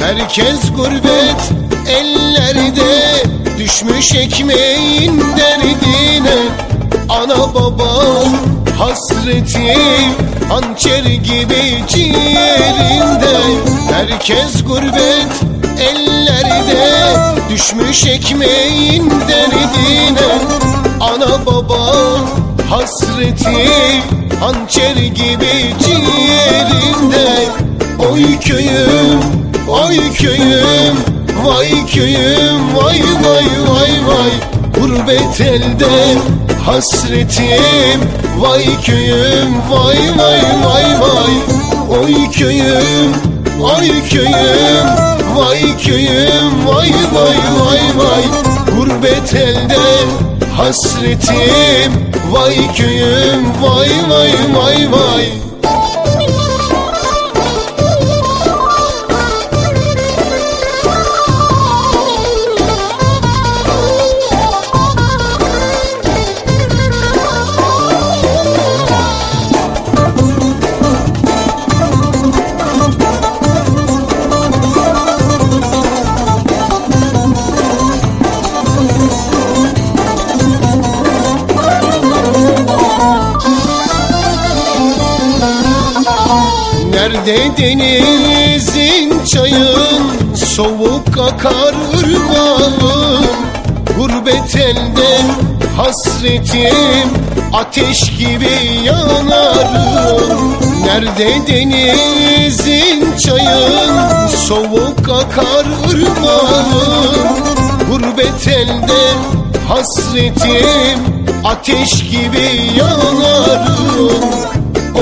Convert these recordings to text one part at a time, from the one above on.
Herkes gurbet ellerde Düşmüş ekmeğin derdine. Ana baba hasreti Hançer gibi ciğerinde. Herkes gurbet ellerde Düşmüş ekmeğin derdine. Ana baba hasreti Hançer gibi ciğerinde Oy köyüm, oy köyüm Vay köyüm, vay vay vay vay. Gurbet elde hasretim Vay köyüm, vay vay vay vay. Oy köyüm, oy köyüm Vay köyüm, vay vay vay vay. Gurbet elde hasretim Vay köyüm, vay vay vay vay Nerede denizin çayın Soğuk akar ırmağım. Gurbet elde hasretim Ateş gibi yanarım Nerede denizin çayın Soğuk akar ırmağım? Gurbet elde hasretim Ateş gibi yanarım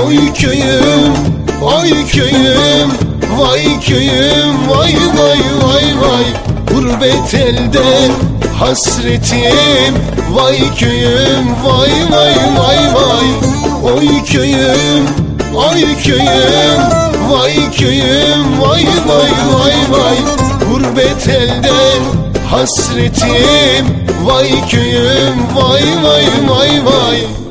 Oy köyüm, oy köyüm Vay köyüm, vay vay vay vay. Gurbet elde hasretim. Vay köyüm, vay vay vay vay. Oy köyüm, oy köyüm Vay köyüm, vay vay vay vay. Gurbet elde hasretim. Vay köyüm, vay vay vay vay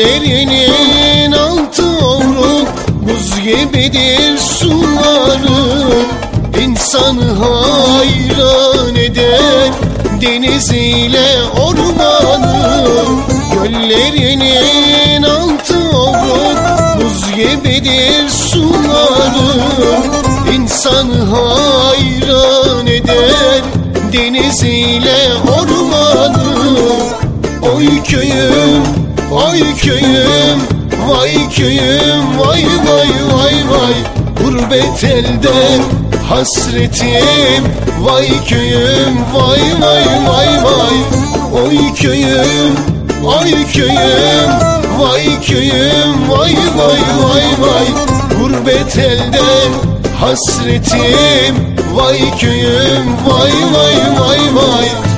Göllerinin altı ovruk Buz gibidir suları. İnsanı hayran eder Deniz ile ormanı. Göllerinin altı ovruk Buz gibidir suları. İnsanı hayran eder Deniz ile ormanı. Oy köyüm, oy köyüm Vay köyüm, vay vay vay vay. Gurbet elde hasretim. Vay köyüm, vay vay vay vay. Oy köyüm, oy köyüm Vay köyüm, vay vay vay vay. Gurbet elde hasretim. Vay köyüm, vay vay vay vay